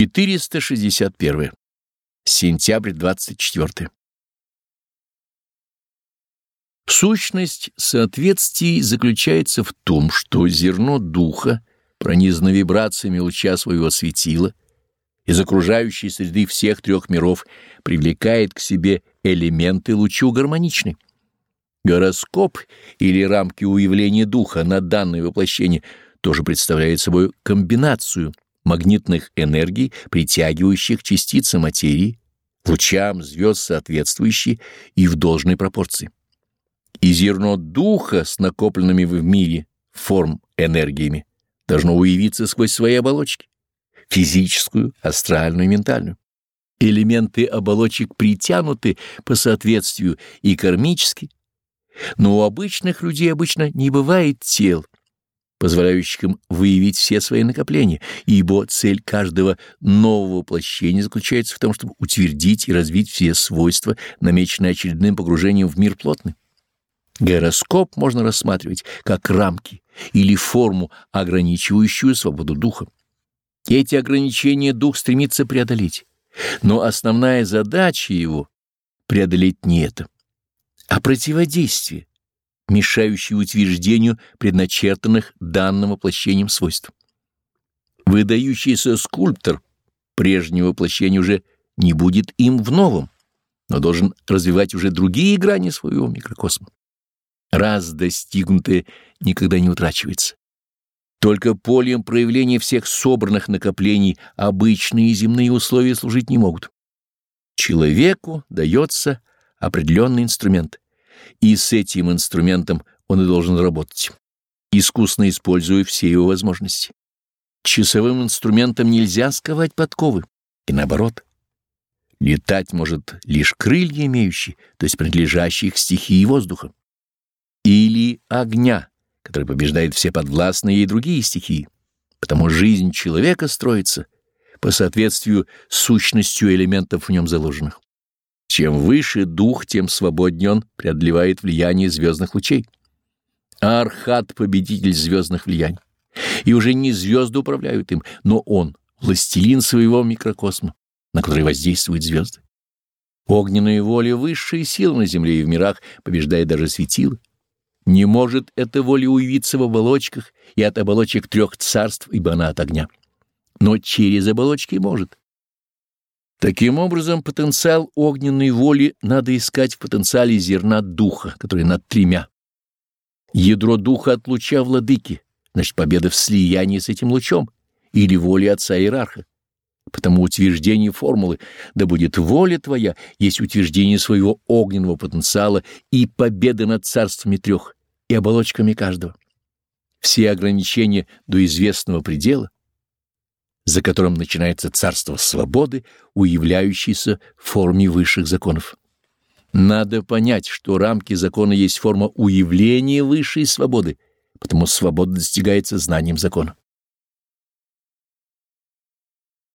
461. Сентябрь 24. Сущность соответствий заключается в том, что зерно духа, пронизано вибрациями луча своего светила, из окружающей среды всех трех миров привлекает к себе элементы лучу гармоничны. Гороскоп или рамки уявления духа на данное воплощение тоже представляет собой комбинацию магнитных энергий, притягивающих частицы материи, лучам звезд соответствующие и в должной пропорции. И зерно духа с накопленными в мире форм энергиями должно уявиться сквозь свои оболочки — физическую, астральную и ментальную. Элементы оболочек притянуты по соответствию и кармически, но у обычных людей обычно не бывает тел, позволяющих им выявить все свои накопления, ибо цель каждого нового воплощения заключается в том, чтобы утвердить и развить все свойства, намеченные очередным погружением в мир плотный. Гороскоп можно рассматривать как рамки или форму, ограничивающую свободу духа. Эти ограничения дух стремится преодолеть, но основная задача его — преодолеть не это, а противодействие, мешающие утверждению предначертанных данным воплощением свойств. Выдающийся скульптор прежнего воплощения уже не будет им в новом, но должен развивать уже другие грани своего микрокосма. Раз достигнутое никогда не утрачивается. Только полем проявления всех собранных накоплений обычные земные условия служить не могут. Человеку дается определенный инструмент, и с этим инструментом он и должен работать, искусно используя все его возможности. Часовым инструментом нельзя сковать подковы, и наоборот. Летать может лишь крылья имеющие, то есть принадлежащие к стихии воздуха, или огня, который побеждает все подвластные и другие стихии. Потому жизнь человека строится по соответствию сущностью элементов в нем заложенных. Чем выше дух, тем свободнее он преодолевает влияние звездных лучей. Архат — победитель звездных влияний. И уже не звезды управляют им, но он — властелин своего микрокосма, на который воздействуют звезды. Огненная воля высшая сила на земле и в мирах побеждает даже светило. Не может эта воля уявиться в оболочках и от оболочек трех царств, ибо она от огня. Но через оболочки может. Таким образом, потенциал огненной воли надо искать в потенциале зерна духа, который над тремя. Ядро духа от луча владыки, значит, победа в слиянии с этим лучом, или воли отца иерарха. Потому утверждение формулы «да будет воля твоя» есть утверждение своего огненного потенциала и победа над царствами трех и оболочками каждого. Все ограничения до известного предела — за которым начинается царство свободы, уявляющееся в форме высших законов. Надо понять, что рамки закона есть форма уявления высшей свободы, потому свобода достигается знанием закона.